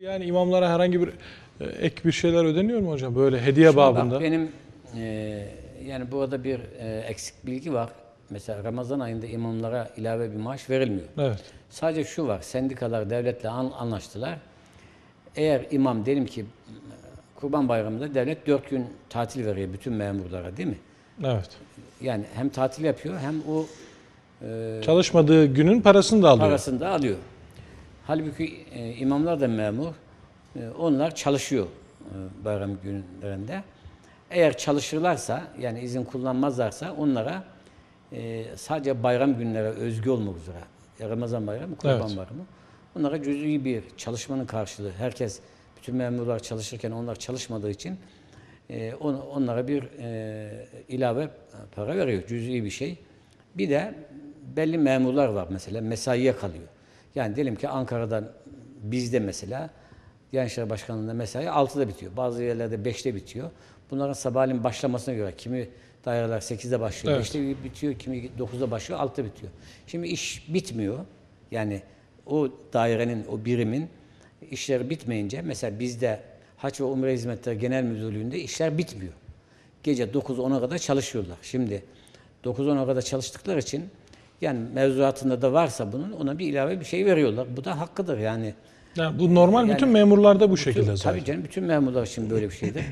Yani imamlara herhangi bir e, ek bir şeyler ödeniyor mu hocam? Böyle hediye babında. Bak benim e, yani burada bir e, eksik bilgi var. Mesela Ramazan ayında imamlara ilave bir maaş verilmiyor. Evet. Sadece şu var, sendikalar devletle an- anlaştılar. Eğer imam diyelim ki Kurban Bayramı'nda devlet dört gün tatil veriyor bütün memurlara değil mi? Evet. Yani hem tatil yapıyor hem o Çalışmadığı günün parasını da alıyor. parasını da alıyor. Halbuki e, imamlar da memur. E, onlar çalışıyor e, bayram günlerinde. Eğer çalışırlarsa yani izin kullanmazlarsa onlara e, sadece bayram günlere özgü olmak üzere Ramazan bayramı, Kurban Evet. bayramı onlara cüz'i bir çalışmanın karşılığı. Herkes bütün memurlar çalışırken onlar çalışmadığı için e, on- onlara bir e, ilave para veriyor. Cüz'i bir şey. Bir de belli memurlar var mesela mesaiye kalıyor. Yani diyelim ki Ankara'dan bizde mesela Gençler Başkanlığı'nda mesai 6'da bitiyor. Bazı yerlerde 5'te bitiyor. Bunların sabahleyin başlamasına göre kimi daireler 8'de başlıyor, Evet. 5'te bitiyor, kimi 9'da başlıyor, 6'da bitiyor. Şimdi iş bitmiyor. Yani o dairenin, o birimin işleri bitmeyince mesela bizde Haç ve Umre Hizmetleri Genel Müdürlüğü'nde işler bitmiyor. Gece 9-10'a kadar çalışıyorlar. Şimdi 9-10'a kadar çalıştıkları için yani mevzuatında da varsa bunun ona bir ilave bir şey veriyorlar. Bu da hakkıdır yani. Yani bu normal bütün memurlarda bu şekilde Bütün, zaten. tabii canım bütün memurlar için böyle bir şeydir.